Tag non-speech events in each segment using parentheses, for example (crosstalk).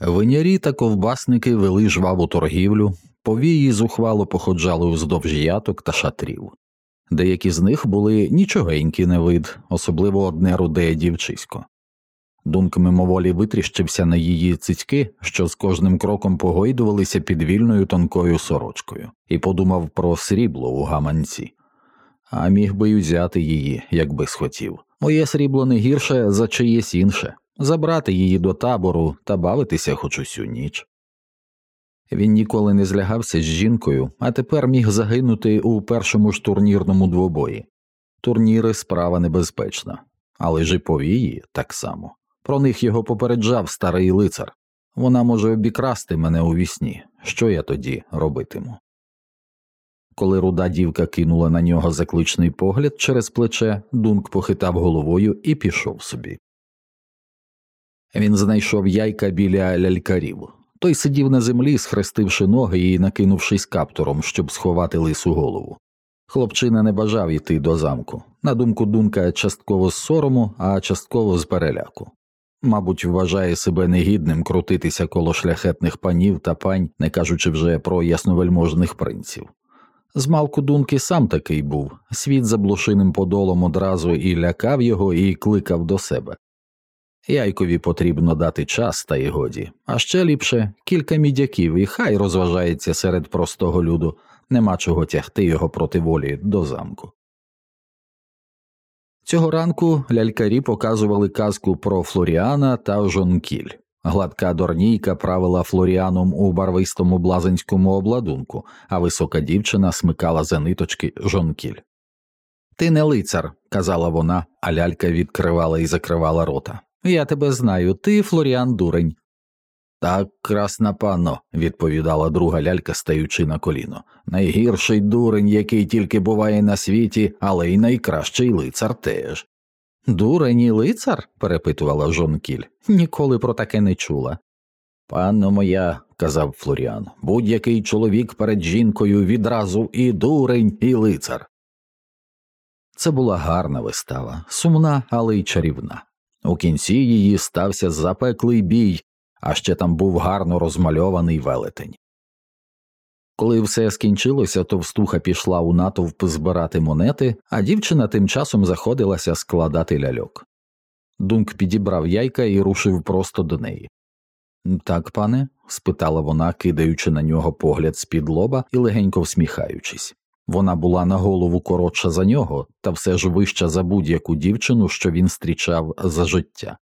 Винярі та ковбасники вели жваву торгівлю, повії зухвало походжали уздовж яток та шатрів. Деякі з них були нічогенькі на вид, особливо одне руде дівчисько. Дунк мимоволі витріщився на її цицьки, що з кожним кроком погойдувалися під вільною тонкою сорочкою, і подумав про срібло у гаманці, а міг би й узяти її, якби схотів. Моє срібло не гірше за чиєсь інше, забрати її до табору та бавитися хоч усю ніч. Він ніколи не злягався з жінкою, а тепер міг загинути у першому ж турнірному двобої. Турніри справа небезпечна, але ж і повії так само. Про них його попереджав старий лицар. Вона може обікрасти мене у вісні. Що я тоді робитиму? Коли руда дівка кинула на нього закличний погляд через плече, Дунк похитав головою і пішов собі. Він знайшов яйка біля лялькарів. Той сидів на землі, схрестивши ноги і накинувшись каптуром, щоб сховати лису голову. Хлопчина не бажав йти до замку, на думку Дунка, частково з сорому, а частково з переляку. Мабуть, вважає себе негідним крутитися коло шляхетних панів та пань, не кажучи вже про ясновельможних принців. Змалку Дунки сам такий був, світ за блошиним подолом одразу і лякав його, і кликав до себе. Яйкові потрібно дати час та й годі, а ще ліпше кілька мідяків, і хай розважається серед простого люду, нема чого тягти його проти волі до замку. Цього ранку лялькарі показували казку про Флоріана та Жонкіль. Гладка дорнійка правила Флоріаном у барвистому блазенському обладунку, а висока дівчина смикала за ниточки Жонкіль. Ти не лицар, казала вона, а лялька відкривала і закривала рота. Я тебе знаю, ти Флоріан дурень. Так, красна панно, відповідала друга лялька, стаючи на коліно. Найгірший дурень, який тільки буває на світі, але й найкращий лицар теж. Дурень і лицар? перепитувала Жонкіль. Ніколи про таке не чула. Панно моя, казав Флоріан, будь-який чоловік перед жінкою відразу і дурень, і лицар. Це була гарна вистава, сумна, але й чарівна. У кінці її стався запеклий бій, а ще там був гарно розмальований велетень. Коли все скінчилося, товстуха пішла у натовп збирати монети, а дівчина тим часом заходилася складати ляльок. Дунк підібрав яйка і рушив просто до неї. Так, пане? спитала вона, кидаючи на нього погляд з під лоба і легенько всміхаючись. Вона була на голову коротша за нього, та все ж вища за будь-яку дівчину, що він зустрічав за життя.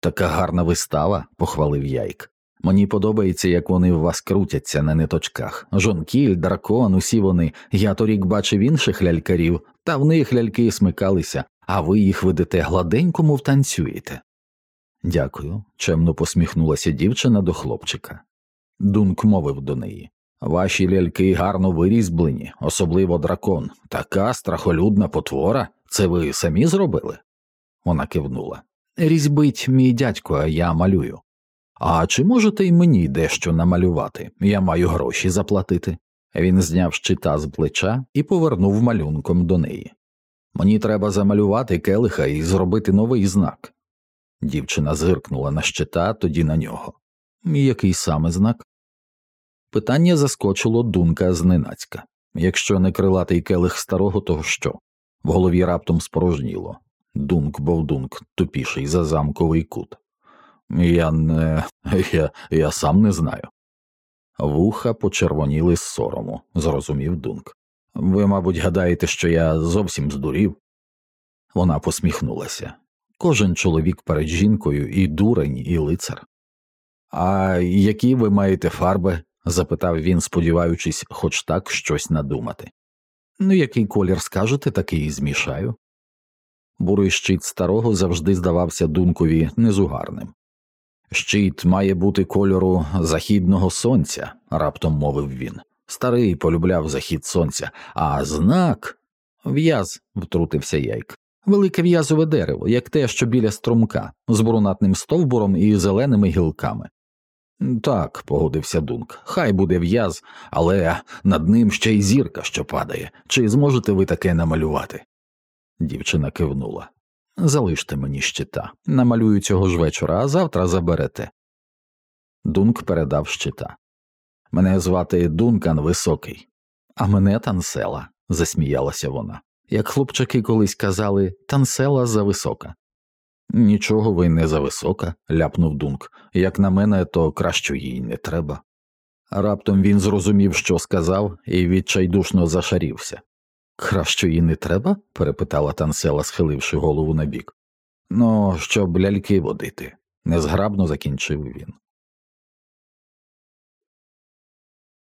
Така гарна вистава, похвалив яйк. Мені подобається, як вони в вас крутяться на ниточках. Жонкіль, дракон, усі вони. Я торік бачив інших лялькарів, та в них ляльки смикалися, а ви їх ведете гладенько, мов танцюєте. Дякую, чемно посміхнулася дівчина до хлопчика. Дунк мовив до неї. Ваші ляльки гарно вирізблені, особливо дракон. Така страхолюдна потвора. Це ви самі зробили? Вона кивнула. Різьбить мій дядько, а я малюю. А чи можете й мені дещо намалювати? Я маю гроші заплатити. Він зняв щита з плеча і повернув малюнком до неї. Мені треба замалювати келиха і зробити новий знак. Дівчина зиркнула на щита, тоді на нього. Який саме знак? Питання заскочило дунка зненацька. Якщо не крилатий келих старого, то що? В голові раптом спорожніло. Дунк бовдунк, тупіший за замковий кут. Я не. (laughs) я, я сам не знаю. Вуха почервоніли з сорому, зрозумів Дунк. Ви, мабуть, гадаєте, що я зовсім здурів? Вона посміхнулася. Кожен чоловік перед жінкою і дурень, і лицар. А які ви маєте фарби? Запитав він, сподіваючись, хоч так щось надумати. Ну, який колір скажете, такий і змішаю. Бурий щит старого завжди здавався дункові незугарним. Щит має бути кольору західного сонця, раптом мовив він. Старий полюбляв захід сонця, а знак в'яз, втрутився яйк. Велике в'язове дерево, як те, що біля струмка, з брунатним стовбуром і зеленими гілками. Так, погодився Дунк, хай буде в'яз, але над ним ще й зірка, що падає. Чи зможете ви таке намалювати? Дівчина кивнула. Залиште мені щита, намалюю цього ж вечора, а завтра заберете. Дунк передав щита. Мене звати Дункан Високий, а мене Тансела, засміялася вона. Як хлопчаки колись казали, Тансела зависока. Нічого ви не зависока, ляпнув Дунк. Як на мене, то краще їй не треба. Раптом він зрозумів, що сказав, і відчайдушно зашарівся. Краще їй не треба? перепитала Тансела, схиливши голову набік. Ну, щоб ляльки водити, незграбно закінчив він.